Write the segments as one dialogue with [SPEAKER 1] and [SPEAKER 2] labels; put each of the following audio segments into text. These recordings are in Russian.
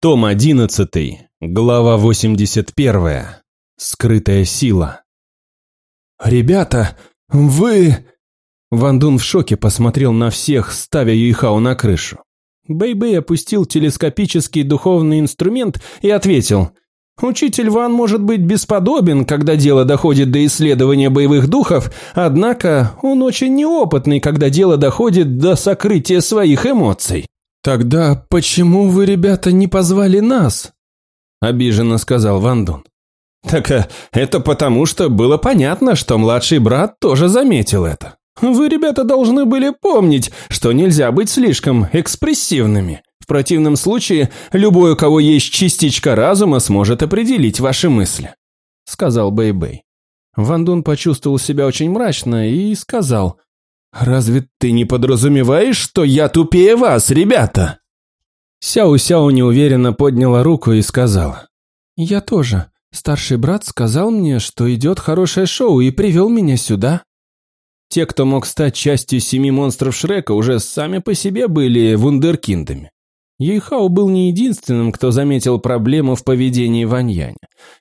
[SPEAKER 1] Том 11, глава 81. Скрытая сила.
[SPEAKER 2] «Ребята, вы...»
[SPEAKER 1] Ван Дун в шоке посмотрел на всех, ставя Юйхао на крышу. Бэйбэй опустил телескопический духовный инструмент и ответил. «Учитель Ван может быть бесподобен, когда дело доходит до исследования боевых духов, однако он очень неопытный, когда дело доходит до сокрытия своих эмоций».
[SPEAKER 2] «Тогда почему вы, ребята, не позвали нас?» – обиженно сказал Ван Дун.
[SPEAKER 1] «Так э, это потому, что было понятно, что младший брат тоже заметил это. Вы, ребята, должны были помнить, что нельзя быть слишком экспрессивными. В противном случае, любой, у кого есть частичка разума, сможет определить ваши мысли», – сказал Бэй-Бэй. Ван Дун почувствовал себя очень мрачно и сказал – «Разве ты не подразумеваешь, что я тупее вас, ребята?» Сяо-Сяо неуверенно подняла руку и сказала.
[SPEAKER 2] «Я тоже. Старший брат сказал мне, что идет хорошее шоу и привел меня сюда».
[SPEAKER 1] Те, кто мог стать частью семи монстров Шрека, уже сами по себе были вундеркиндами. Юйхао был не единственным, кто заметил проблему в поведении Ваньяня.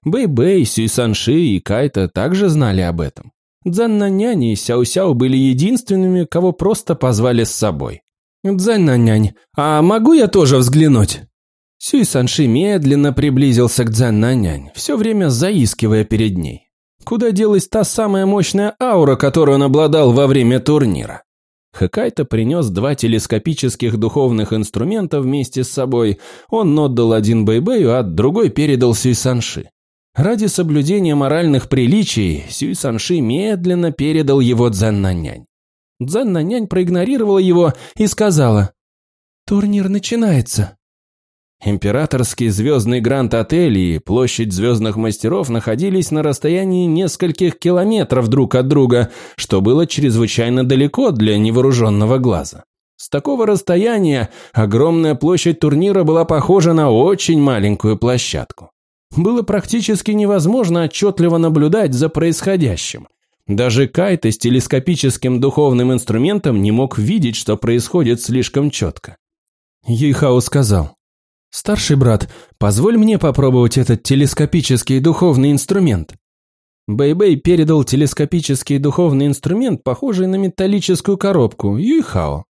[SPEAKER 1] Бэй-Бэй, Сюй-Санши и Кайта также знали об этом. Дзан-нянь и Сяо-Сяо были единственными, кого просто позвали с собой.
[SPEAKER 2] «Дзань-нянь, а могу я тоже взглянуть?»
[SPEAKER 1] Сюй Санши медленно приблизился к Дзан-нянь, все время заискивая перед ней. Куда делась та самая мощная аура, которую он обладал во время турнира? Хэкайто принес два телескопических духовных инструмента вместе с собой. Он отдал один Бэйбэю, а другой передал Сюй Санши. Ради соблюдения моральных приличий Сюй Санши медленно передал его Цзэн-нянь. Цзэн-нянь проигнорировала его и сказала «Турнир начинается». Императорский звездный гранд-отель и площадь звездных мастеров находились на расстоянии нескольких километров друг от друга, что было чрезвычайно далеко для невооруженного глаза. С такого расстояния огромная площадь турнира была похожа на очень маленькую площадку было практически невозможно отчетливо наблюдать за происходящим. Даже Кайта с телескопическим духовным инструментом не мог видеть, что происходит слишком четко. Юйхао сказал, «Старший брат, позволь мне попробовать этот телескопический духовный инструмент». Бэйбэй -бэй передал телескопический духовный инструмент, похожий на металлическую коробку, Юйхао.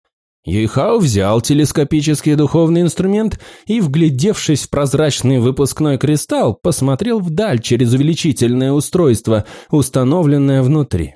[SPEAKER 1] Юйхао взял телескопический духовный инструмент и, вглядевшись в прозрачный выпускной кристалл, посмотрел вдаль через увеличительное устройство, установленное внутри.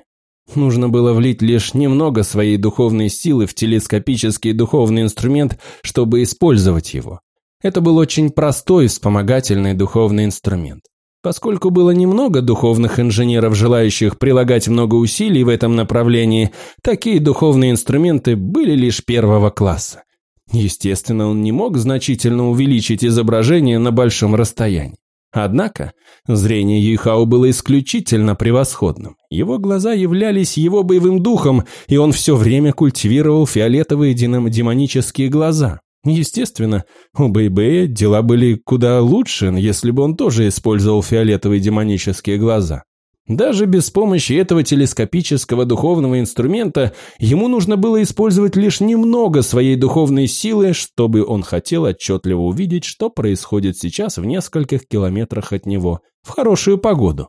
[SPEAKER 1] Нужно было влить лишь немного своей духовной силы в телескопический духовный инструмент, чтобы использовать его. Это был очень простой вспомогательный духовный инструмент. Поскольку было немного духовных инженеров, желающих прилагать много усилий в этом направлении, такие духовные инструменты были лишь первого класса. Естественно, он не мог значительно увеличить изображение на большом расстоянии. Однако, зрение Юйхао было исключительно превосходным. Его глаза являлись его боевым духом, и он все время культивировал фиолетовые демонические глаза. Естественно, у Бэйбэя дела были куда лучше, если бы он тоже использовал фиолетовые демонические глаза. Даже без помощи этого телескопического духовного инструмента ему нужно было использовать лишь немного своей духовной силы, чтобы он хотел отчетливо увидеть, что происходит сейчас в нескольких километрах от него, в хорошую погоду.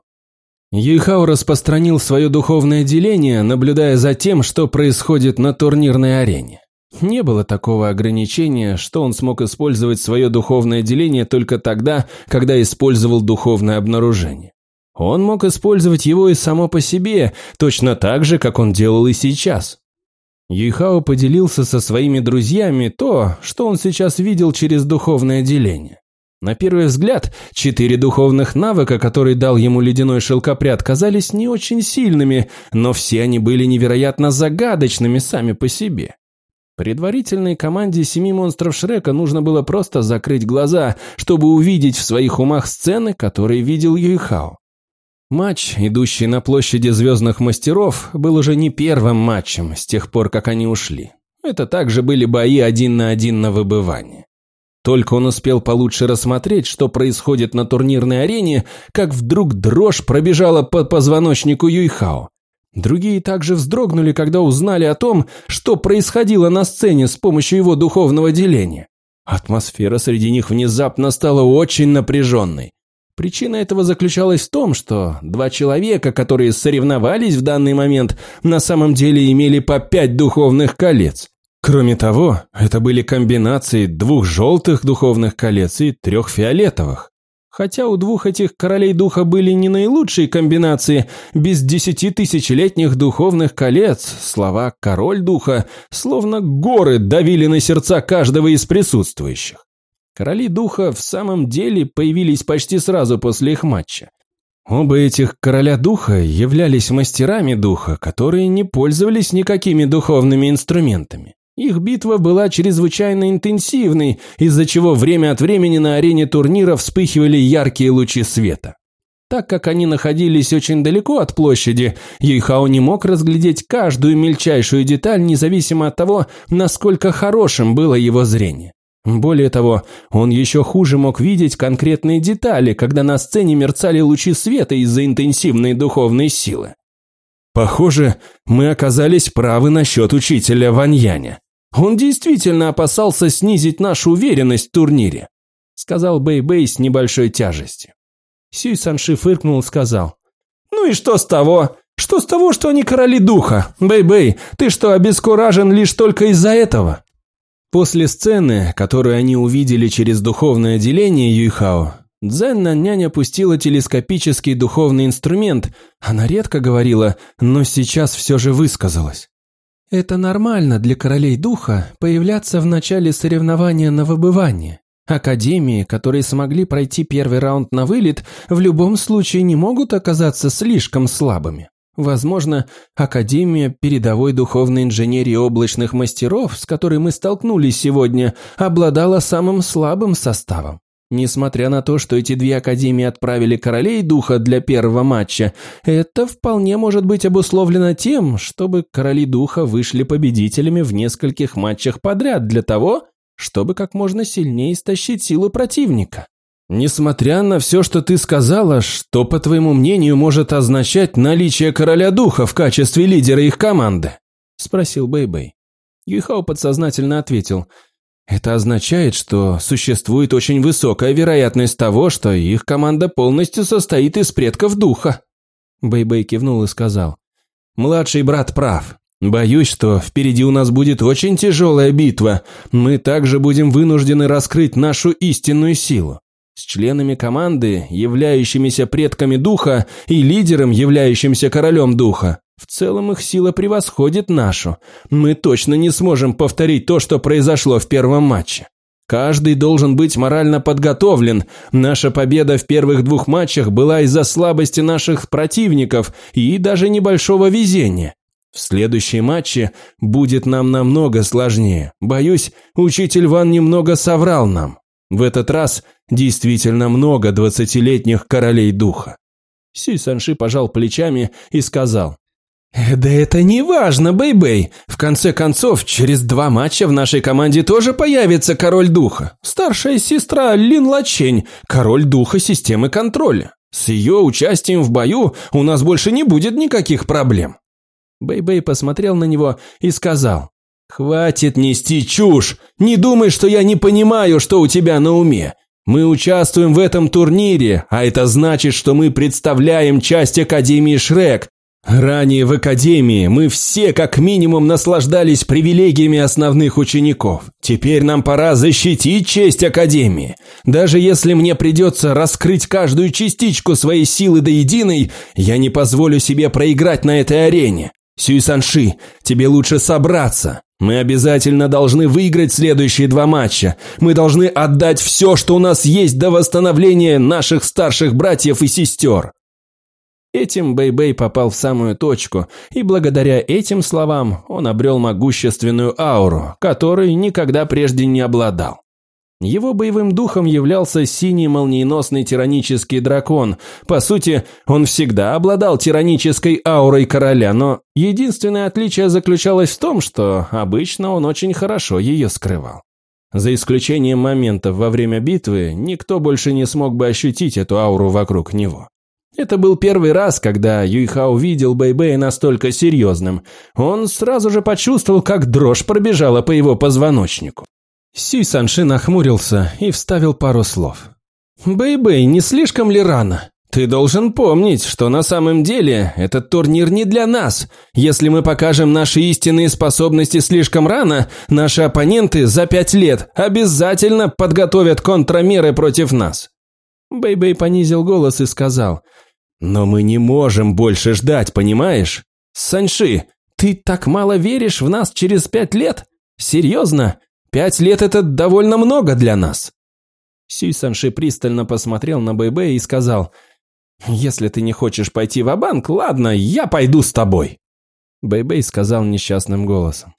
[SPEAKER 1] Юйхао распространил свое духовное деление, наблюдая за тем, что происходит на турнирной арене. Не было такого ограничения, что он смог использовать свое духовное деление только тогда, когда использовал духовное обнаружение. Он мог использовать его и само по себе, точно так же, как он делал и сейчас. Юйхао поделился со своими друзьями то, что он сейчас видел через духовное деление. На первый взгляд, четыре духовных навыка, которые дал ему ледяной шелкопряд, казались не очень сильными, но все они были невероятно загадочными сами по себе. Предварительной команде семи монстров Шрека нужно было просто закрыть глаза, чтобы увидеть в своих умах сцены, которые видел Юйхао. Матч, идущий на площади Звездных Мастеров, был уже не первым матчем с тех пор, как они ушли. Это также были бои один на один на выбывание. Только он успел получше рассмотреть, что происходит на турнирной арене, как вдруг дрожь пробежала по позвоночнику Юйхао. Другие также вздрогнули, когда узнали о том, что происходило на сцене с помощью его духовного деления. Атмосфера среди них внезапно стала очень напряженной. Причина этого заключалась в том, что два человека, которые соревновались в данный момент, на самом деле имели по пять духовных колец. Кроме того, это были комбинации двух желтых духовных колец и трех фиолетовых. Хотя у двух этих королей духа были не наилучшие комбинации, без десяти тысячелетних духовных колец слова «король духа» словно горы давили на сердца каждого из присутствующих. Короли духа в самом деле появились почти сразу после их матча. Оба этих короля духа являлись мастерами духа, которые не пользовались никакими духовными инструментами. Их битва была чрезвычайно интенсивной, из-за чего время от времени на арене турнира вспыхивали яркие лучи света. Так как они находились очень далеко от площади, Юйхао не мог разглядеть каждую мельчайшую деталь, независимо от того, насколько хорошим было его зрение. Более того, он еще хуже мог видеть конкретные детали, когда на сцене мерцали лучи света из-за интенсивной духовной силы. Похоже, мы оказались правы насчет учителя Ваньяня. Он действительно опасался снизить нашу уверенность в турнире, сказал Бэй-Бэй с небольшой тяжестью. Сюй Санши фыркнул и сказал, «Ну и что с того? Что с того, что они короли духа? Бэй-Бэй, ты что, обескуражен лишь только из-за этого?» После сцены, которую они увидели через духовное отделение Юйхао, Дзен нянь опустила телескопический духовный инструмент. Она редко говорила, но сейчас все же высказалась. Это нормально для королей духа появляться в начале соревнования на выбывание. Академии, которые смогли пройти первый раунд на вылет, в любом случае не могут оказаться слишком слабыми. Возможно, Академия передовой духовной инженерии облачных мастеров, с которой мы столкнулись сегодня, обладала самым слабым составом. Несмотря на то, что эти две академии отправили королей духа для первого матча, это вполне может быть обусловлено тем, чтобы короли духа вышли победителями в нескольких матчах подряд для того, чтобы как можно сильнее истощить силу противника. Несмотря на все, что ты сказала, что, по твоему мнению, может означать наличие короля духа в качестве лидера их команды? Спросил Бэйбэй. Юйхао подсознательно ответил. Это означает, что существует очень высокая вероятность того, что их команда полностью состоит из предков духа. Бэйбэй кивнул и сказал. Младший брат прав. Боюсь, что впереди у нас будет очень тяжелая битва. Мы также будем вынуждены раскрыть нашу истинную силу с членами команды, являющимися предками духа, и лидером, являющимся королем духа. В целом их сила превосходит нашу. Мы точно не сможем повторить то, что произошло в первом матче. Каждый должен быть морально подготовлен. Наша победа в первых двух матчах была из-за слабости наших противников и даже небольшого везения. В следующем матче будет нам намного сложнее. Боюсь, учитель Ван немного соврал нам. В этот раз действительно много двадцатилетних королей духа. Сюй Санши пожал плечами и сказал. «Э, да это не важно, Бэй-Бэй. В конце концов, через два матча в нашей команде тоже появится король духа. Старшая сестра Лин Лачень, король духа системы контроля. С ее участием в бою у нас больше не будет никаких проблем». Бэй-Бэй посмотрел на него и сказал. «Хватит нести чушь! Не думай, что я не понимаю, что у тебя на уме. Мы участвуем в этом турнире, а это значит, что мы представляем часть Академии Шрек. Ранее в Академии мы все как минимум наслаждались привилегиями основных учеников. Теперь нам пора защитить честь Академии. Даже если мне придется раскрыть каждую частичку своей силы до единой, я не позволю себе проиграть на этой арене. Сюй Санши, тебе лучше собраться. Мы обязательно должны выиграть следующие два матча. Мы должны отдать все, что у нас есть до восстановления наших старших братьев и сестер. Этим Бэй-Бэй попал в самую точку, и благодаря этим словам он обрел могущественную ауру, которой никогда прежде не обладал. Его боевым духом являлся синий молниеносный тиранический дракон. По сути, он всегда обладал тиранической аурой короля, но единственное отличие заключалось в том, что обычно он очень хорошо ее скрывал. За исключением моментов во время битвы, никто больше не смог бы ощутить эту ауру вокруг него. Это был первый раз, когда Юйхао видел Бэйбэя настолько серьезным. Он сразу же почувствовал, как дрожь пробежала по его позвоночнику. Сюй Санши нахмурился и вставил пару слов. «Бэй-бэй, не слишком ли рано? Ты должен помнить, что на самом деле этот турнир не для нас. Если мы покажем наши истинные способности слишком рано, наши оппоненты за пять лет обязательно подготовят контрамеры против нас». Бэй-бэй понизил голос и сказал, «Но мы не можем больше ждать, понимаешь? Санши, ты так мало веришь в нас через пять лет? Серьезно? Пять лет – это довольно много для нас». Сюй Санши пристально посмотрел на Бэй-Бэя и сказал, «Если ты не хочешь пойти ва-банк, ладно, я пойду с тобой». Бэйбэй сказал несчастным голосом.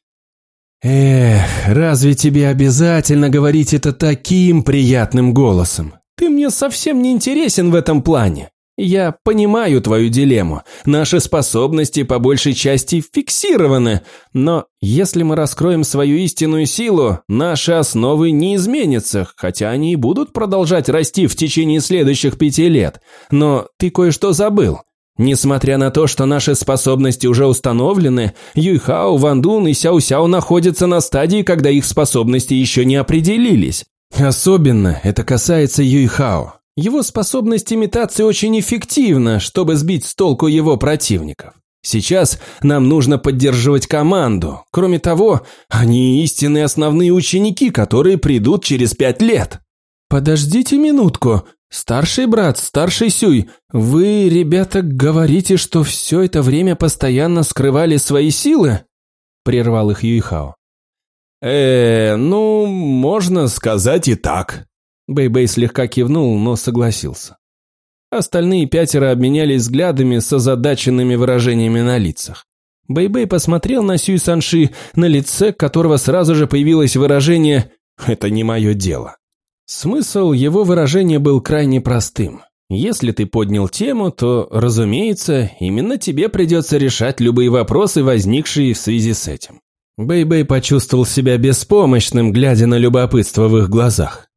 [SPEAKER 1] «Эх, разве тебе обязательно говорить это таким приятным голосом? Ты мне совсем не интересен в этом плане. Я понимаю твою дилемму. Наши способности по большей части фиксированы, но если мы раскроем свою истинную силу, наши основы не изменятся, хотя они и будут продолжать расти в течение следующих пяти лет. Но ты кое-что забыл. Несмотря на то, что наши способности уже установлены, Юйхао, Вандун и Сяо-Сяо находятся на стадии, когда их способности еще не определились. Особенно это касается Юйхао. Его способность имитации очень эффективна, чтобы сбить с толку его противников. Сейчас нам нужно поддерживать команду. Кроме того, они истинные основные ученики, которые придут через пять лет. Подождите минутку. Старший брат, старший Сюй, вы, ребята, говорите, что все это время постоянно скрывали свои силы? Прервал их Юйхао. Э, ну, можно сказать и так. Бэй-Бэй слегка кивнул, но согласился. Остальные пятеро обменялись взглядами с озадаченными выражениями на лицах. Бэй-Бэй посмотрел на Сюй Санши, на лице которого сразу же появилось выражение «это не мое дело». Смысл его выражения был крайне простым. Если ты поднял тему, то, разумеется, именно тебе придется решать любые вопросы, возникшие в связи с этим. Бэй-Бэй почувствовал себя беспомощным, глядя на любопытство в их глазах.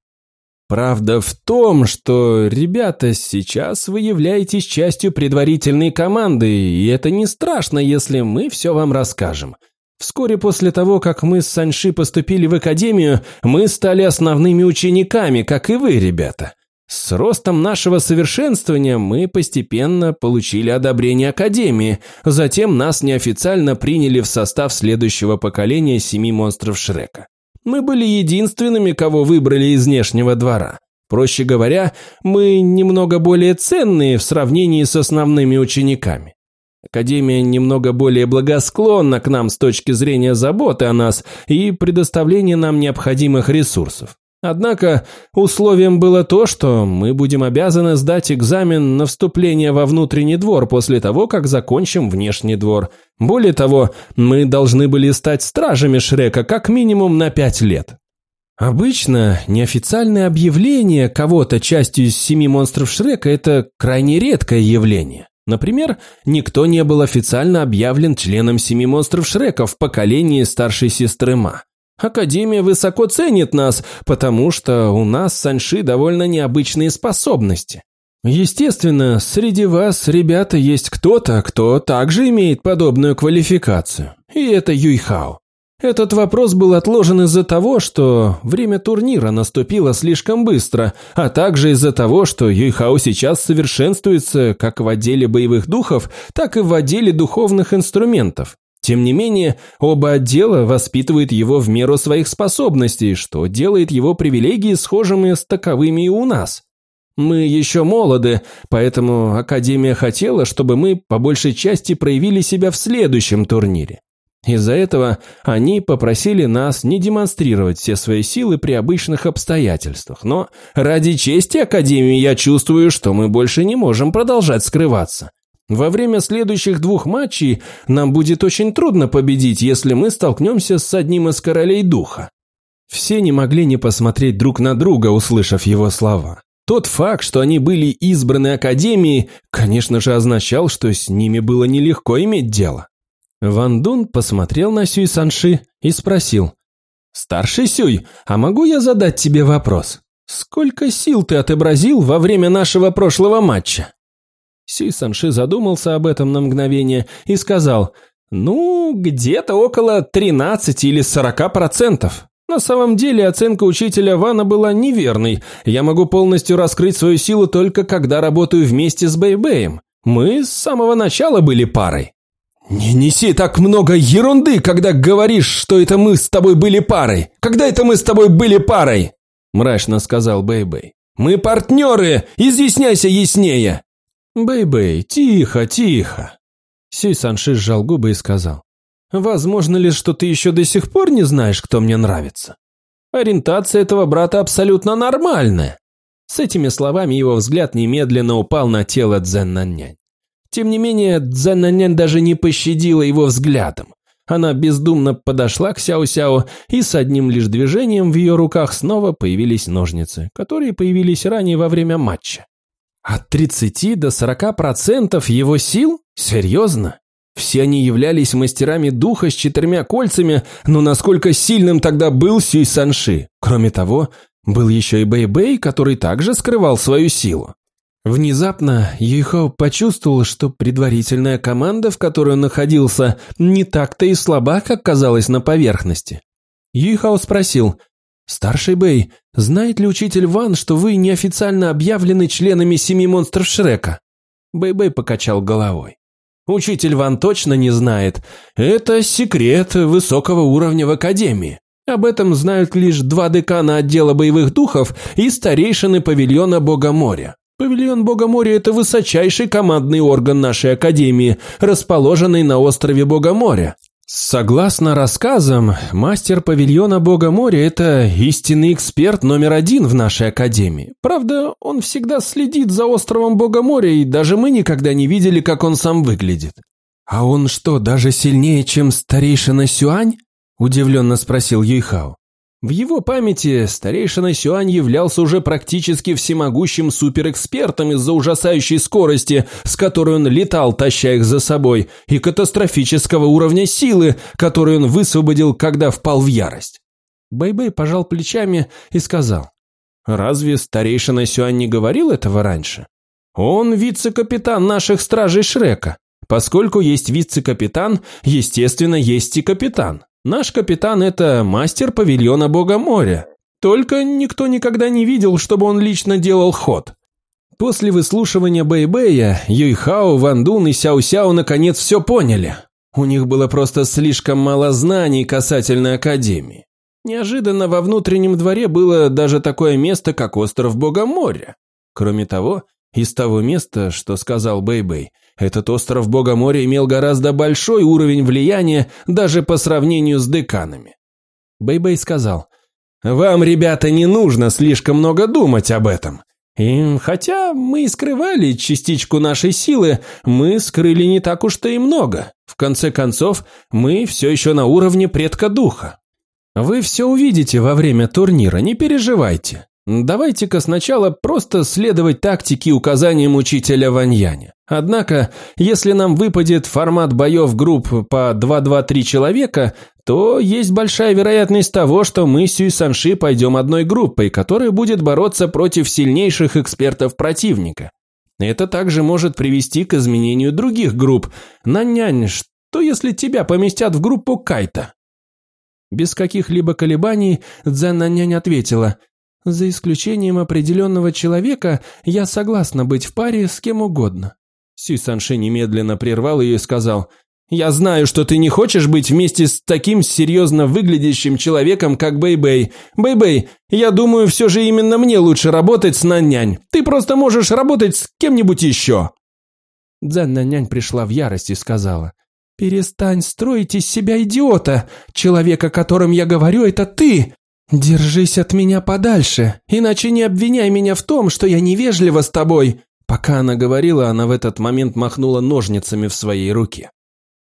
[SPEAKER 1] Правда в том, что, ребята, сейчас вы являетесь частью предварительной команды, и это не страшно, если мы все вам расскажем. Вскоре после того, как мы с Саньши поступили в академию, мы стали основными учениками, как и вы, ребята. С ростом нашего совершенствования мы постепенно получили одобрение Академии, затем нас неофициально приняли в состав следующего поколения семи монстров Шрека. Мы были единственными, кого выбрали из внешнего двора. Проще говоря, мы немного более ценные в сравнении с основными учениками. Академия немного более благосклонна к нам с точки зрения заботы о нас и предоставления нам необходимых ресурсов. Однако условием было то, что мы будем обязаны сдать экзамен на вступление во внутренний двор после того, как закончим внешний двор. Более того, мы должны были стать стражами Шрека как минимум на пять лет. Обычно неофициальное объявление кого-то частью из семи монстров Шрека – это крайне редкое явление. Например, никто не был официально объявлен членом семи монстров Шрека в поколении старшей сестры Ма. Академия высоко ценит нас, потому что у нас с Санши довольно необычные способности. Естественно, среди вас, ребята, есть кто-то, кто также имеет подобную квалификацию. И это Юйхао. Этот вопрос был отложен из-за того, что время турнира наступило слишком быстро, а также из-за того, что Юйхао сейчас совершенствуется как в отделе боевых духов, так и в отделе духовных инструментов. Тем не менее, оба отдела воспитывают его в меру своих способностей, что делает его привилегии схожими с таковыми и у нас. Мы еще молоды, поэтому Академия хотела, чтобы мы по большей части проявили себя в следующем турнире. Из-за этого они попросили нас не демонстрировать все свои силы при обычных обстоятельствах. Но ради чести Академии я чувствую, что мы больше не можем продолжать скрываться. Во время следующих двух матчей нам будет очень трудно победить, если мы столкнемся с одним из королей духа. Все не могли не посмотреть друг на друга, услышав его слова. Тот факт, что они были избраны Академией, конечно же, означал, что с ними было нелегко иметь дело. Ван Дун посмотрел на Сюй Санши и спросил. «Старший Сюй, а могу я задать тебе вопрос? Сколько сил ты отобразил во время нашего прошлого матча?» Сюй Санши задумался об этом на мгновение и сказал, «Ну, где-то около 13 или 40 процентов. На самом деле оценка учителя Вана была неверной. Я могу полностью раскрыть свою силу только когда работаю вместе с Бэйбэем. Мы с самого начала были парой. «Не неси так много ерунды, когда говоришь, что это мы с тобой были парой. Когда это мы с тобой были парой?» Мрачно сказал Бэйбэй. «Мы партнеры! Изъясняйся яснее!» «Бэйбэй, тихо, тихо!» Сюй Санши сжал губы и сказал. Возможно ли, что ты еще до сих пор не знаешь, кто мне нравится? Ориентация этого брата абсолютно нормальная. С этими словами его взгляд немедленно упал на тело Цзэннаннянь. Тем не менее, Цзэннаннянь даже не пощадила его взглядом. Она бездумно подошла к Сяо-Сяо, и с одним лишь движением в ее руках снова появились ножницы, которые появились ранее во время матча. От 30 до 40% его сил? Серьезно? Все они являлись мастерами духа с четырьмя кольцами, но насколько сильным тогда был Сюй Санши? Кроме того, был еще и Бэй-Бэй, который также скрывал свою силу. Внезапно Юйхао почувствовал, что предварительная команда, в которой он находился, не так-то и слаба, как казалось на поверхности. Юйхао спросил, «Старший Бэй, знает ли учитель Ван, что вы неофициально объявлены членами семи монстров Шрека?» Бэй-Бэй покачал головой. Учитель Ван точно не знает. Это секрет высокого уровня в Академии. Об этом знают лишь два декана отдела боевых духов и старейшины павильона Бога моря. Павильон Бога моря – это высочайший командный орган нашей Академии, расположенный на острове Бога моря. Согласно рассказам, мастер павильона Бога моря – это истинный эксперт номер один в нашей академии. Правда, он всегда следит за островом Бога моря, и даже мы никогда не видели, как он сам выглядит. «А он что, даже сильнее, чем старейшина Сюань?» – удивленно спросил Юйхао. В его памяти старейшина Сюань являлся уже практически всемогущим суперэкспертом из-за ужасающей скорости, с которой он летал, таща их за собой, и катастрофического уровня силы, который он высвободил, когда впал в ярость. Бэйбэй -бэй пожал плечами и сказал, «Разве старейшина Сюань не говорил этого раньше? Он вице-капитан наших стражей Шрека. Поскольку есть вице-капитан, естественно, есть и капитан. Наш капитан – это мастер павильона Бога моря. Только никто никогда не видел, чтобы он лично делал ход. После выслушивания Бэйбэя, Юйхао, Ван Дун и Сяо-Сяо наконец все поняли. У них было просто слишком мало знаний касательно Академии. Неожиданно во внутреннем дворе было даже такое место, как остров Бога моря. Кроме того, из того места, что сказал Бэйбэй, этот остров Бога моря имел гораздо большой уровень влияния даже по сравнению с деканами. Бэйбэй сказал, «Вам, ребята, не нужно слишком много думать об этом. И хотя мы и скрывали частичку нашей силы, мы скрыли не так уж-то и много. В конце концов, мы все еще на уровне предка духа. Вы все увидите во время турнира, не переживайте. Давайте-ка сначала просто следовать тактике и указаниям учителя Ваньяня. Однако, если нам выпадет формат боев групп по 2-2-3 человека, то есть большая вероятность того, что мы с Сюй Санши пойдем одной группой, которая будет бороться против сильнейших экспертов противника. Это также может привести к изменению других групп. Наньнань, что если тебя поместят в группу Кайта? Без каких-либо колебаний Цзян Наньнань ответила – за исключением определенного человека, я согласна быть в паре с кем угодно. Сюй Санши немедленно прервал ее и сказал, «Я знаю, что ты не хочешь быть вместе с таким серьезно выглядящим человеком, как Бэй-Бэй. Бэй-Бэй, я думаю, все же именно мне лучше работать с Наньнань. Ты просто можешь работать с кем-нибудь еще». Дзен Наннянь пришла в ярость и сказала, «Перестань строить из себя идиота. Человек, о котором я говорю, это ты. «Держись от меня подальше, иначе не обвиняй меня в том, что я невежлива с тобой!» Пока она говорила, она в этот момент махнула ножницами в своей руке.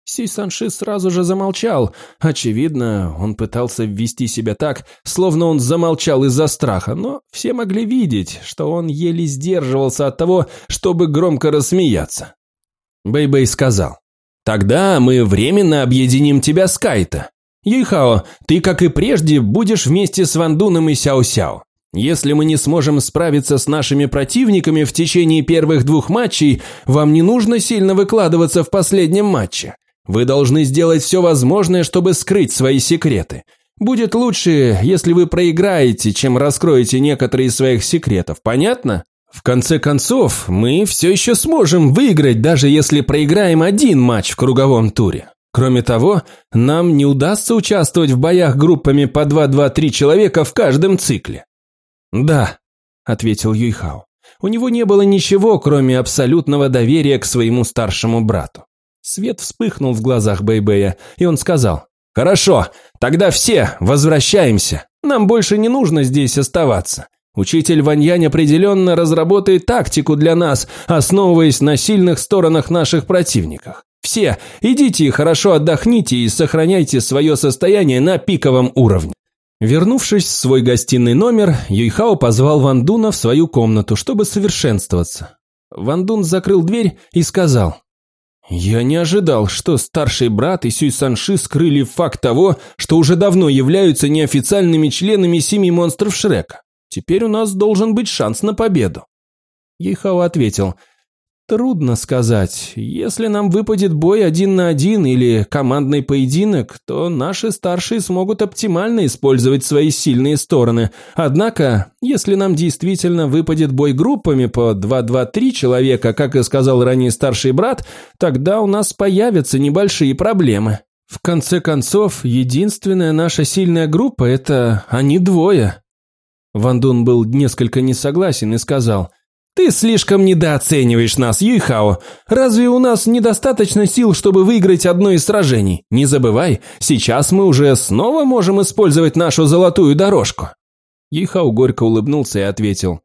[SPEAKER 1] Си Санши сразу же замолчал. Очевидно, он пытался ввести себя так, словно он замолчал из-за страха, но все могли видеть, что он еле сдерживался от того, чтобы громко рассмеяться. Бэйбэй -бэй сказал, «Тогда мы временно объединим тебя с Кайта. Юйхао, ты, как и прежде, будешь вместе с Вандуном и Сяо-Сяо. Если мы не сможем справиться с нашими противниками в течение первых двух матчей, вам не нужно сильно выкладываться в последнем матче. Вы должны сделать все возможное, чтобы скрыть свои секреты. Будет лучше, если вы проиграете, чем раскроете некоторые из своих секретов, понятно? В конце концов, мы все еще сможем выиграть, даже если проиграем один матч в круговом туре. Кроме того, нам не удастся участвовать в боях группами по 2-2-3 человека в каждом цикле. Да, ответил Юйхао. У него не было ничего, кроме абсолютного доверия к своему старшему брату. Свет вспыхнул в глазах Бэйбэя, и он сказал, «Хорошо, тогда все возвращаемся. Нам больше не нужно здесь оставаться. Учитель Ваньянь определенно разработает тактику для нас, основываясь на сильных сторонах наших противников. Все, идите и хорошо отдохните и сохраняйте свое состояние на пиковом уровне. Вернувшись в свой гостиный номер, Юйхао позвал Ван Дуна в свою комнату, чтобы совершенствоваться. Ван Дун закрыл дверь и сказал, «Я не ожидал, что старший брат и Сюй Санши скрыли факт того, что уже давно являются неофициальными членами семи монстров Шрека. Теперь у нас должен быть шанс на победу. Ейхао ответил, Трудно сказать. Если нам выпадет бой один на один или командный поединок, то наши старшие смогут оптимально использовать свои сильные стороны. Однако, если нам действительно выпадет бой группами по 2-2-3 человека, как и сказал ранее старший брат, тогда у нас появятся небольшие проблемы. В конце концов, единственная наша сильная группа – это они двое. Ван Дун был несколько не согласен и сказал, «Ты слишком недооцениваешь нас, Юйхао. Разве у нас недостаточно сил, чтобы выиграть одно из сражений? Не забывай, сейчас мы уже снова можем использовать нашу золотую дорожку». Юйхао горько улыбнулся и ответил,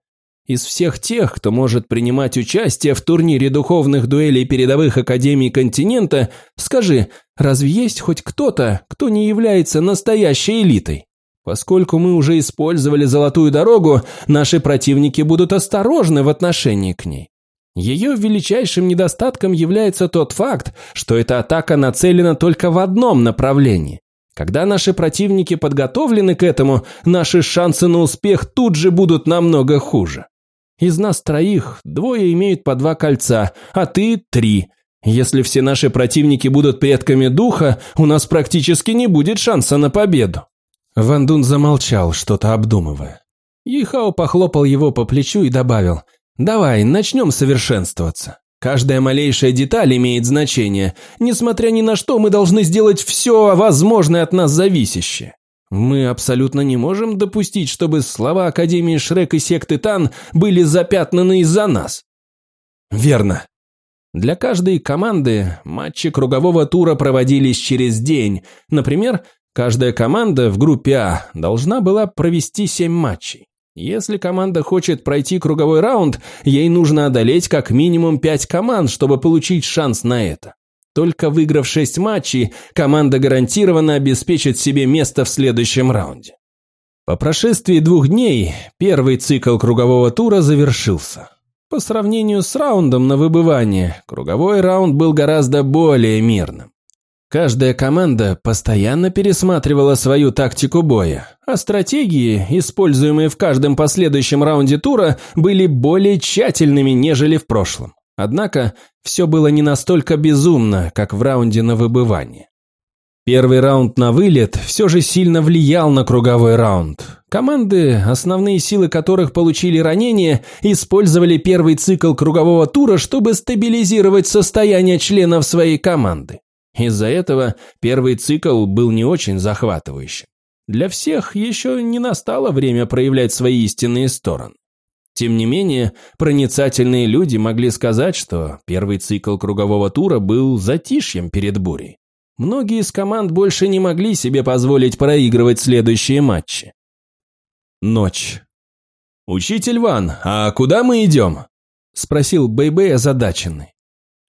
[SPEAKER 1] из всех тех, кто может принимать участие в турнире духовных дуэлей передовых академий континента, скажи, разве есть хоть кто-то, кто не является настоящей элитой? Поскольку мы уже использовали золотую дорогу, наши противники будут осторожны в отношении к ней. Ее величайшим недостатком является тот факт, что эта атака нацелена только в одном направлении. Когда наши противники подготовлены к этому, наши шансы на успех тут же будут намного хуже. Из нас троих двое имеют по два кольца, а ты – три. Если все наши противники будут предками духа, у нас практически не будет шанса на победу. Ван Дун замолчал, что-то обдумывая. Ихао похлопал его по плечу и добавил, «Давай, начнем совершенствоваться. Каждая малейшая деталь имеет значение. Несмотря ни на что, мы должны сделать все возможное от нас зависящее. Мы абсолютно не можем допустить, чтобы слова Академии Шрек и секты Тан были запятнаны из-за нас». «Верно», для каждой команды матчи кругового тура проводились через день. Например, Каждая команда в группе А должна была провести 7 матчей. Если команда хочет пройти круговой раунд, ей нужно одолеть как минимум 5 команд, чтобы получить шанс на это. Только выиграв 6 матчей, команда гарантированно обеспечит себе место в следующем раунде. По прошествии двух дней первый цикл кругового тура завершился. По сравнению с раундом на выбывание, круговой раунд был гораздо более мирным. Каждая команда постоянно пересматривала свою тактику боя, а стратегии, используемые в каждом последующем раунде тура, были более тщательными, нежели в прошлом. Однако, все было не настолько безумно, как в раунде на выбывание. Первый раунд на вылет все же сильно влиял на круговой раунд. Команды, основные силы которых получили ранения, использовали первый цикл кругового тура, чтобы стабилизировать состояние членов своей команды. Из-за этого первый цикл был не очень захватывающим. Для всех еще не настало время проявлять свои истинные стороны. Тем не менее, проницательные люди могли сказать, что первый цикл кругового тура был затишьем перед бурей. Многие из команд больше не могли себе позволить проигрывать следующие матчи. Ночь. «Учитель Ван, а куда мы идем?» – спросил Бэйбэй озадаченный.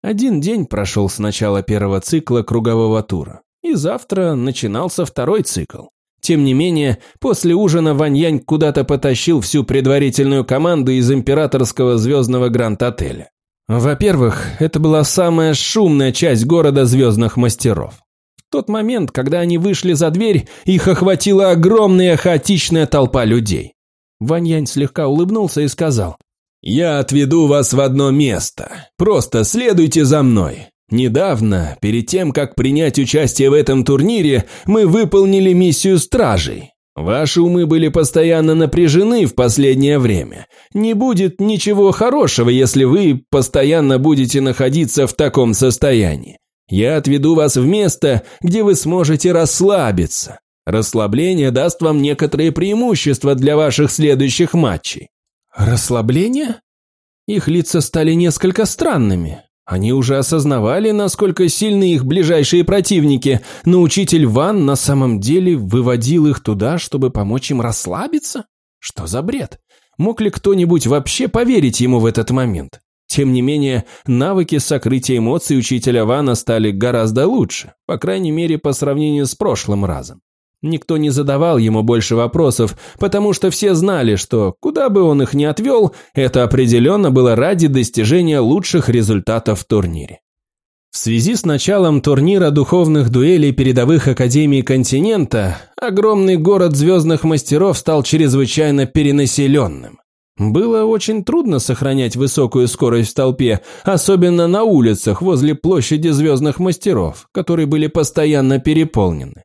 [SPEAKER 1] Один день прошел с начала первого цикла кругового тура, и завтра начинался второй цикл. Тем не менее, после ужина Ваньянь куда-то потащил всю предварительную команду из императорского звездного гранд-отеля. Во-первых, это была самая шумная часть города звездных мастеров. В тот момент, когда они вышли за дверь, их охватила огромная хаотичная толпа людей. Ваньянь слегка улыбнулся и сказал, «Я отведу вас в одно место. Просто следуйте за мной. Недавно, перед тем, как принять участие в этом турнире, мы выполнили миссию стражей. Ваши умы были постоянно напряжены в последнее время. Не будет ничего хорошего, если вы постоянно будете находиться в таком состоянии. Я отведу вас в место, где вы сможете расслабиться. Расслабление даст вам некоторые преимущества для ваших следующих матчей.
[SPEAKER 2] Расслабление? Их лица стали несколько странными. Они уже осознавали, насколько сильны их ближайшие противники, но учитель Ван на самом деле выводил их туда, чтобы помочь им расслабиться? Что за бред? Мог ли кто-нибудь вообще поверить ему в этот момент? Тем не менее, навыки сокрытия эмоций учителя Вана стали гораздо лучше, по крайней мере, по сравнению с прошлым разом. Никто не задавал ему больше вопросов, потому что все знали, что куда бы он их ни отвел, это определенно было ради достижения лучших результатов в турнире. В связи с началом турнира духовных дуэлей передовых академий континента, огромный город звездных мастеров стал чрезвычайно перенаселенным. Было очень трудно сохранять высокую скорость в толпе, особенно на улицах возле площади звездных мастеров, которые были постоянно переполнены.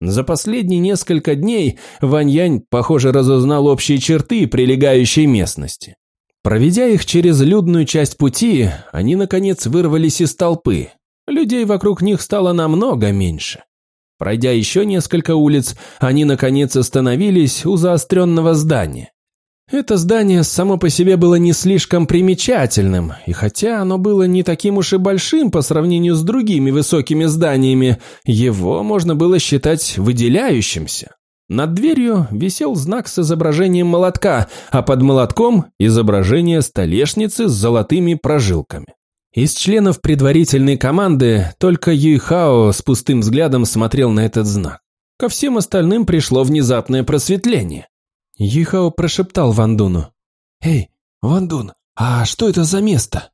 [SPEAKER 2] За последние несколько дней Ваньянь, похоже, разузнал общие черты прилегающей местности. Проведя их через людную часть пути, они, наконец, вырвались из толпы. Людей вокруг них стало намного меньше. Пройдя еще несколько улиц, они, наконец, остановились у заостренного здания. Это здание само по себе было не слишком примечательным, и хотя оно было не таким уж и большим по сравнению с другими высокими зданиями, его можно было считать выделяющимся. Над дверью висел знак с изображением молотка, а под молотком – изображение столешницы с золотыми прожилками. Из членов предварительной команды только Юйхао с пустым взглядом смотрел на этот знак. Ко всем остальным пришло внезапное просветление. Юхао прошептал Вандуну. «Эй, Вандун, а что это за место?»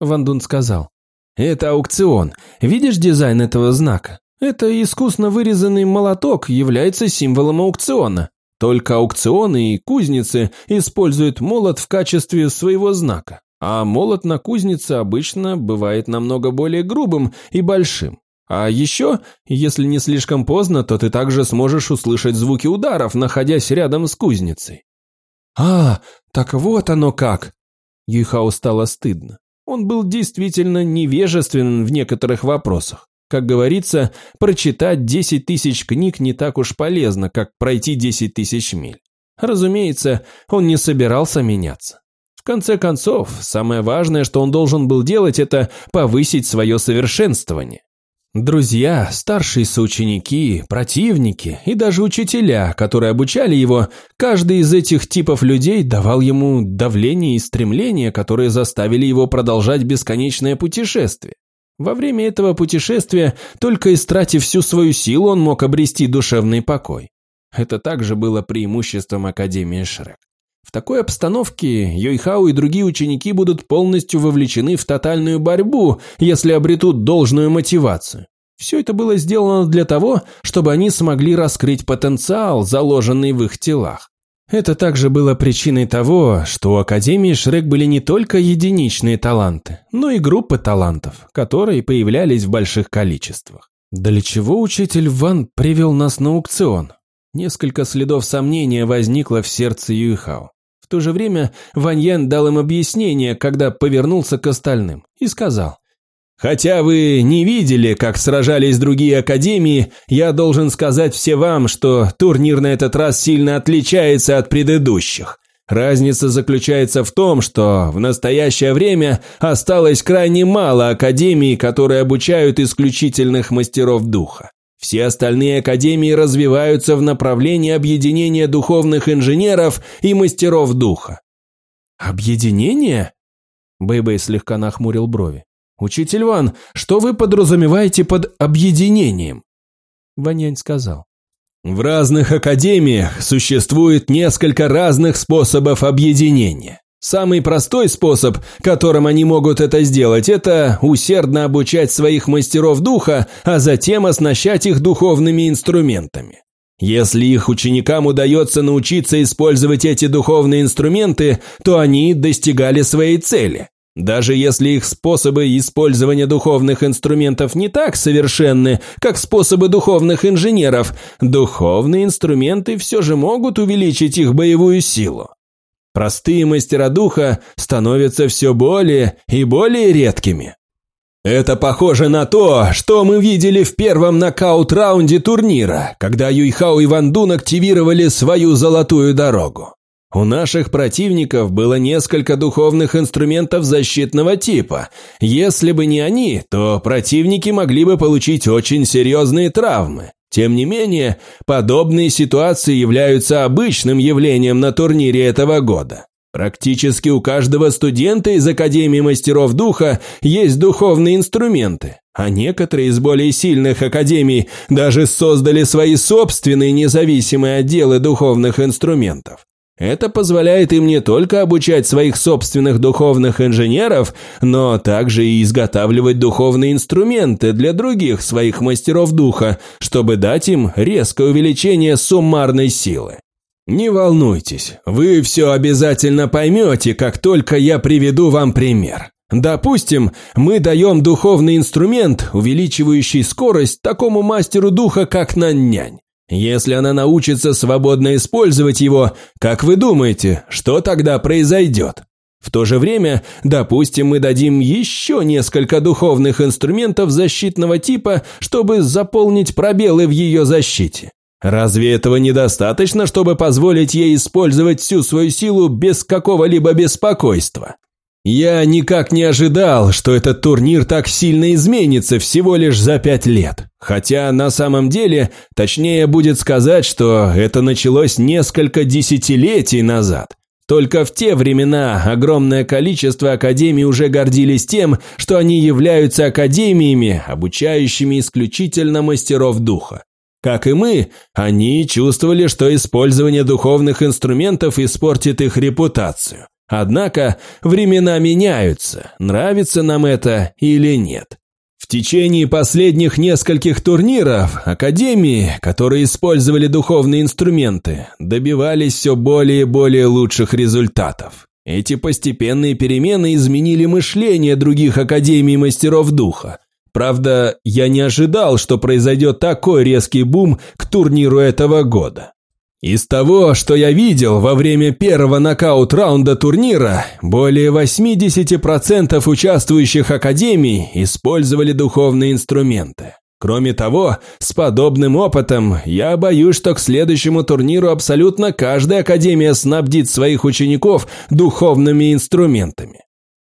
[SPEAKER 2] Вандун сказал. «Это аукцион. Видишь дизайн этого знака? Это искусно вырезанный молоток является символом аукциона. Только аукционы и кузницы используют молот в качестве своего знака, а молот на кузнице обычно бывает намного более грубым и большим. А еще, если не слишком поздно, то ты также сможешь услышать звуки ударов, находясь рядом с кузницей. А, так вот оно как. Юйхао стало стыдно. Он был действительно невежественен в некоторых вопросах. Как говорится, прочитать 10 тысяч книг не так уж полезно, как пройти 10 тысяч миль. Разумеется, он не собирался меняться. В конце концов, самое важное, что он должен был делать, это повысить свое совершенствование. Друзья, старшие соученики, противники и даже учителя, которые обучали его, каждый из этих типов людей давал ему давление и стремление, которые заставили его продолжать бесконечное путешествие. Во время этого путешествия, только истратив всю свою силу, он мог обрести душевный покой. Это также было преимуществом Академии Шрек. В такой обстановке Йойхау и другие ученики будут полностью вовлечены в тотальную борьбу, если обретут должную мотивацию. Все это было сделано для того, чтобы они смогли раскрыть потенциал, заложенный в их телах. Это также было причиной того, что у Академии Шрек были не только единичные таланты, но и группы талантов, которые появлялись в больших количествах. Для чего учитель Ван привел нас на аукцион? Несколько следов сомнения возникло в сердце Юйхао. То же время Ван Ян дал им объяснение, когда повернулся к остальным, и сказал, «Хотя вы не видели, как сражались другие академии, я должен сказать все вам, что турнир на этот раз сильно отличается от предыдущих. Разница заключается в том, что в настоящее время осталось крайне мало академий, которые обучают исключительных мастеров духа. Все остальные академии развиваются в направлении объединения духовных инженеров и мастеров духа. «Объединение?» Бэйбэй слегка нахмурил брови. «Учитель Ван, что вы подразумеваете под объединением?» Ванянь сказал. «В разных академиях существует несколько разных способов объединения. Самый простой способ, которым они могут это сделать, это усердно обучать своих мастеров духа, а затем оснащать их духовными инструментами. Если их ученикам удается научиться использовать эти духовные инструменты, то они достигали своей цели.
[SPEAKER 1] Даже если их способы использования духовных инструментов не так совершенны, как способы духовных инженеров, духовные инструменты все же могут увеличить их боевую силу. Простые мастера духа становятся все более и более редкими. Это похоже на то, что мы видели в первом нокаут-раунде турнира, когда Юйхао и Ван Дун активировали свою золотую дорогу. У наших противников было несколько духовных инструментов защитного типа. Если бы не они, то противники могли бы получить очень серьезные травмы. Тем не менее, подобные ситуации являются обычным явлением на турнире этого года. Практически у каждого студента из Академии Мастеров Духа есть духовные инструменты, а некоторые из более сильных академий даже создали свои собственные независимые отделы духовных инструментов. Это позволяет им не только обучать своих собственных духовных инженеров, но также и изготавливать духовные инструменты для других своих мастеров духа, чтобы дать им резкое увеличение суммарной силы. Не волнуйтесь, вы все обязательно поймете, как только я приведу вам пример. Допустим, мы даем духовный инструмент, увеличивающий скорость такому мастеру духа, как Наннянь. Если она научится свободно использовать его, как вы думаете, что тогда произойдет? В то же время, допустим, мы дадим еще несколько духовных инструментов защитного типа, чтобы заполнить пробелы в ее защите. Разве этого недостаточно, чтобы позволить ей использовать всю свою силу без какого-либо беспокойства? Я никак не ожидал, что этот турнир так сильно изменится всего лишь за пять лет. Хотя на самом деле, точнее будет сказать, что это началось несколько десятилетий назад. Только в те времена огромное количество академий уже гордились тем, что они являются академиями, обучающими исключительно мастеров духа. Как и мы, они чувствовали, что использование духовных инструментов испортит их репутацию. Однако времена меняются, нравится нам это или нет. В течение последних нескольких турниров академии, которые использовали духовные инструменты, добивались все более и более лучших результатов. Эти постепенные перемены изменили мышление других академий мастеров духа. Правда, я не ожидал, что произойдет такой резкий бум к турниру этого года. Из того, что я видел во время первого нокаут-раунда турнира, более 80% участвующих академий использовали духовные инструменты. Кроме того, с подобным опытом я боюсь, что к следующему турниру абсолютно каждая академия снабдит своих учеников духовными инструментами.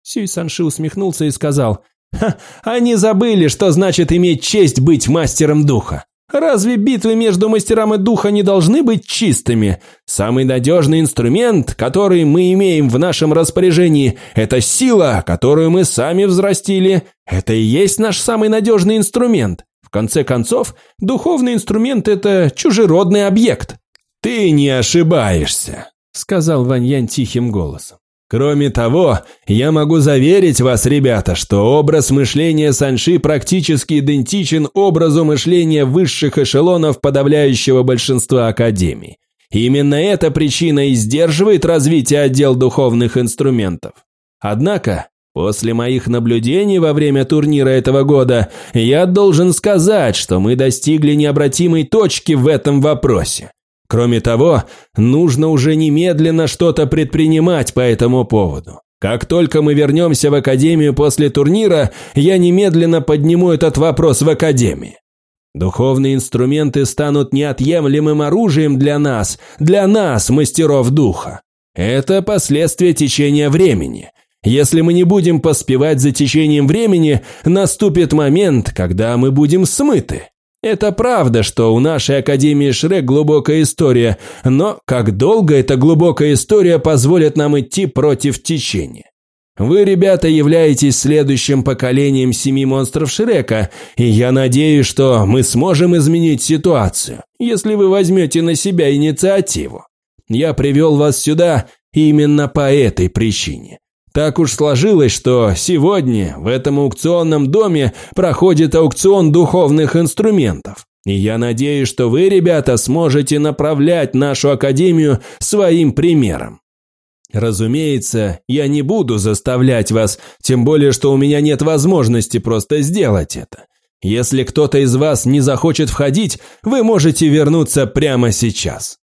[SPEAKER 2] Сюй Санши усмехнулся и сказал, «Ха, они забыли, что значит иметь честь быть мастером духа. Разве битвы между мастерами духа не должны быть чистыми? Самый надежный инструмент, который мы имеем в нашем распоряжении, это сила, которую мы сами взрастили. Это и есть наш самый надежный инструмент. В конце концов, духовный инструмент – это чужеродный объект.
[SPEAKER 1] «Ты не ошибаешься», – сказал Ваньян тихим голосом. Кроме того, я могу заверить вас, ребята, что образ мышления Санши практически идентичен образу мышления высших эшелонов подавляющего большинства академий. Именно эта причина и сдерживает развитие отдел духовных инструментов. Однако, после моих наблюдений во время турнира этого года, я должен сказать, что мы достигли необратимой точки в этом вопросе. Кроме того, нужно уже немедленно что-то предпринимать по этому поводу. Как только мы вернемся в Академию после турнира, я немедленно подниму этот вопрос в Академии. Духовные инструменты станут неотъемлемым оружием для нас, для нас, мастеров духа. Это последствия течения времени. Если мы не будем поспевать за течением времени, наступит момент, когда мы будем смыты. Это правда, что у нашей Академии Шрек глубокая история, но как долго эта глубокая история позволит нам идти против течения? Вы, ребята, являетесь следующим поколением семи монстров Шрека, и я надеюсь, что мы сможем изменить ситуацию, если вы возьмете на себя инициативу. Я привел вас сюда именно по этой причине. Так уж сложилось, что сегодня в этом аукционном доме проходит аукцион духовных инструментов. И я надеюсь, что вы, ребята, сможете направлять нашу академию своим примером. Разумеется, я не буду заставлять вас, тем более, что у меня нет возможности просто сделать это. Если кто-то из вас не захочет входить, вы можете вернуться прямо сейчас».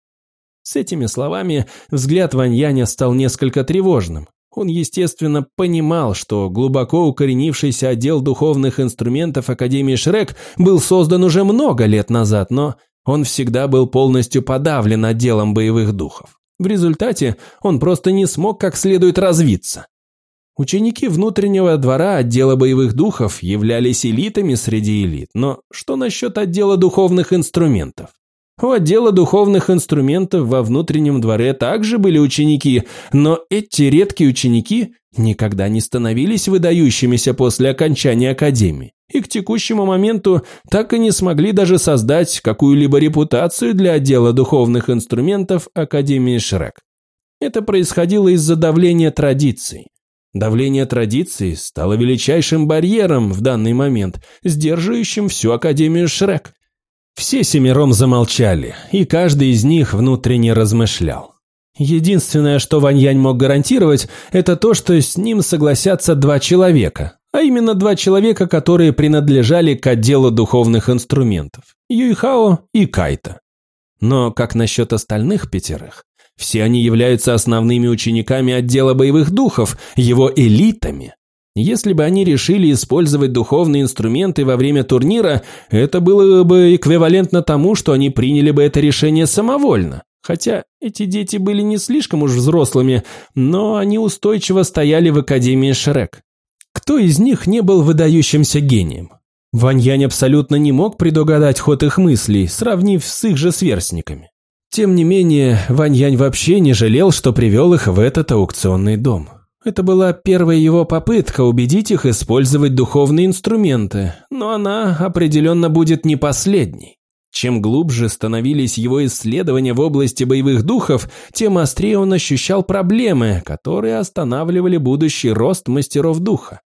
[SPEAKER 1] С этими словами взгляд Ваньяня стал несколько тревожным. Он, естественно, понимал, что глубоко укоренившийся отдел духовных инструментов Академии Шрек был создан уже много лет назад, но он всегда был полностью подавлен отделом боевых духов. В результате он просто не смог как следует развиться. Ученики внутреннего двора отдела боевых духов являлись элитами среди элит, но что насчет отдела духовных инструментов? У отдела духовных инструментов во внутреннем дворе также были ученики, но эти редкие ученики никогда не становились выдающимися после окончания академии и к текущему моменту так и не смогли даже создать какую-либо репутацию для отдела духовных инструментов Академии Шрек. Это происходило из-за давления традиций. Давление традиций стало величайшим барьером в данный момент, сдерживающим всю Академию Шрек. Все семером замолчали, и каждый из них внутренне размышлял. Единственное, что Ваньянь мог гарантировать, это то, что с ним согласятся два человека, а именно два человека, которые принадлежали к отделу духовных инструментов – Юйхао и Кайта. Но как насчет остальных пятерых? Все они являются основными учениками отдела боевых духов, его элитами. Если бы они решили использовать духовные инструменты во время турнира, это было бы эквивалентно тому, что они приняли бы это решение самовольно. Хотя эти дети были не слишком уж взрослыми, но они устойчиво стояли в Академии Шрек. Кто из них не был выдающимся гением? Ваньянь абсолютно не мог предугадать ход их мыслей, сравнив с их же сверстниками. Тем не менее, Ваньянь вообще не жалел, что привел их в этот аукционный дом. Это была первая его попытка убедить их использовать духовные инструменты, но она определенно будет не последней. Чем глубже становились его исследования в области боевых духов, тем острее он ощущал проблемы, которые останавливали будущий рост мастеров духа.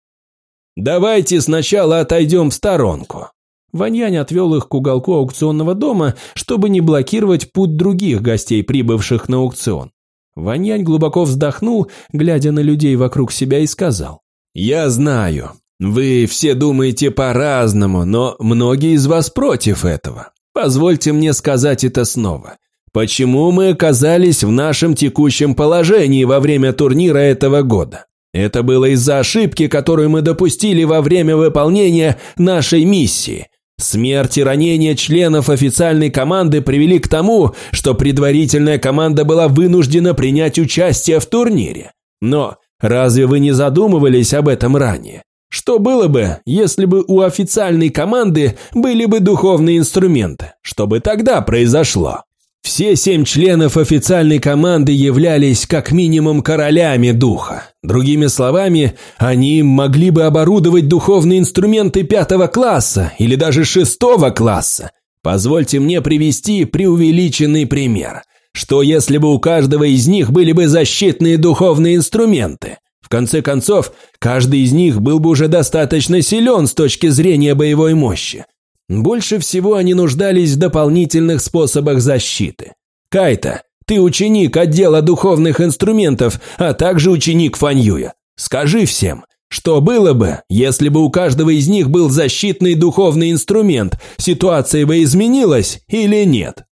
[SPEAKER 1] «Давайте сначала отойдем в сторонку». Ваньянь отвел их к уголку аукционного дома, чтобы не блокировать путь других гостей, прибывших на аукцион. Ваньянь глубоко вздохнул, глядя на людей вокруг себя, и сказал. «Я знаю, вы все думаете по-разному, но многие из вас против этого. Позвольте мне сказать это снова. Почему мы оказались в нашем текущем положении во время турнира этого года? Это было из-за ошибки, которую мы допустили во время выполнения нашей миссии – Смерть и ранения членов официальной команды привели к тому, что предварительная команда была вынуждена принять участие в турнире. Но разве вы не задумывались об этом ранее? Что было бы, если бы у официальной команды были бы духовные инструменты? Что бы тогда произошло? Все семь членов официальной команды являлись как минимум королями духа. Другими словами, они могли бы оборудовать духовные инструменты пятого класса или даже шестого класса. Позвольте мне привести преувеличенный пример. Что если бы у каждого из них были бы защитные духовные инструменты? В конце концов, каждый из них был бы уже достаточно силен с точки зрения боевой мощи. Больше всего они нуждались в дополнительных способах защиты. Кайта, ты ученик отдела духовных инструментов, а также ученик Фаньюя. Скажи всем, что было бы, если бы у каждого из них был защитный духовный инструмент, ситуация бы изменилась или нет?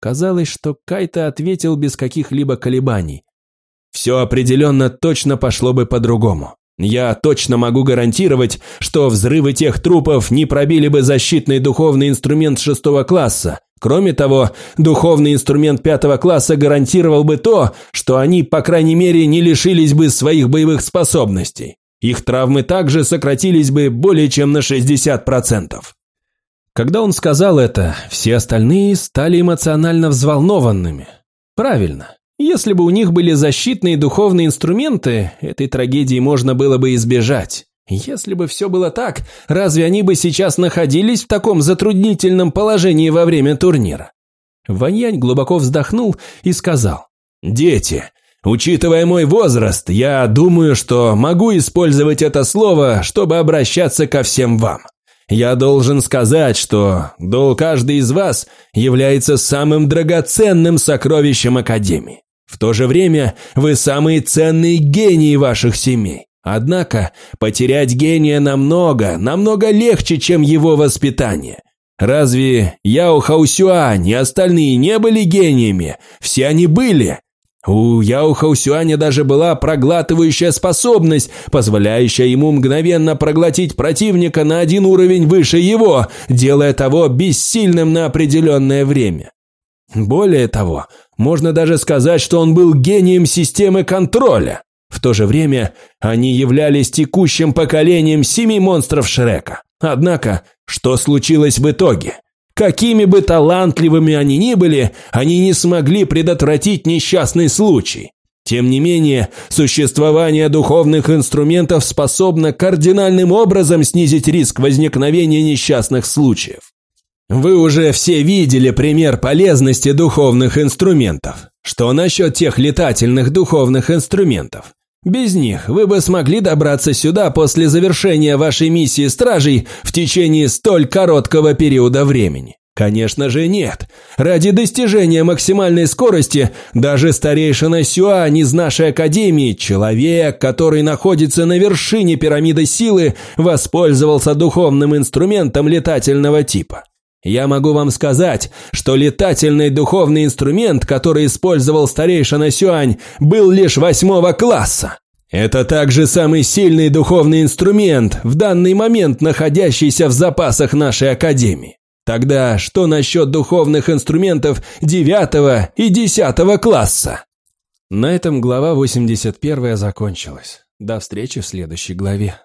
[SPEAKER 1] Казалось, что Кайта ответил без каких-либо колебаний. Все определенно точно пошло бы по-другому. Я точно могу гарантировать, что взрывы тех трупов не пробили бы защитный духовный инструмент шестого класса. Кроме того, духовный инструмент пятого класса гарантировал бы то, что они, по крайней мере, не лишились бы своих боевых способностей. Их травмы также сократились бы более чем на 60%. Когда он сказал это, все остальные стали эмоционально взволнованными. Правильно. Если бы у них были защитные духовные инструменты, этой трагедии можно было бы избежать. Если бы все было так, разве они бы сейчас находились в таком затруднительном положении во время турнира? Ваньянь глубоко вздохнул и сказал, «Дети, учитывая мой возраст, я думаю, что могу использовать это слово, чтобы обращаться ко всем вам. Я должен сказать, что долг каждый из вас является самым драгоценным сокровищем Академии. В то же время вы самые ценные гении ваших семей. Однако потерять гения намного, намного легче, чем его воспитание. Разве Яо Хаусюань и остальные не были гениями? Все они были. У Яо Хаусюаня даже была проглатывающая способность, позволяющая ему мгновенно проглотить противника на один уровень выше его, делая того бессильным на определенное время. Более того, можно даже сказать, что он был гением системы контроля. В то же время они являлись текущим поколением семи монстров Шрека. Однако, что случилось в итоге? Какими бы талантливыми они ни были, они не смогли предотвратить несчастный случай. Тем не менее, существование духовных инструментов способно кардинальным образом снизить риск возникновения несчастных случаев. Вы уже все видели пример полезности духовных инструментов. Что насчет тех летательных духовных инструментов? Без них вы бы смогли добраться сюда после завершения вашей миссии стражей в течение столь короткого периода времени. Конечно же нет. Ради достижения максимальной скорости даже старейшина Сюань из нашей академии, человек, который находится на вершине пирамиды силы, воспользовался духовным инструментом летательного типа. Я могу вам сказать, что летательный духовный инструмент, который использовал старейшина Сюань, был лишь восьмого класса. Это также самый сильный духовный инструмент, в данный момент находящийся в запасах нашей академии. Тогда что насчет духовных инструментов девятого и десятого класса?
[SPEAKER 2] На этом глава 81 закончилась. До встречи в следующей главе.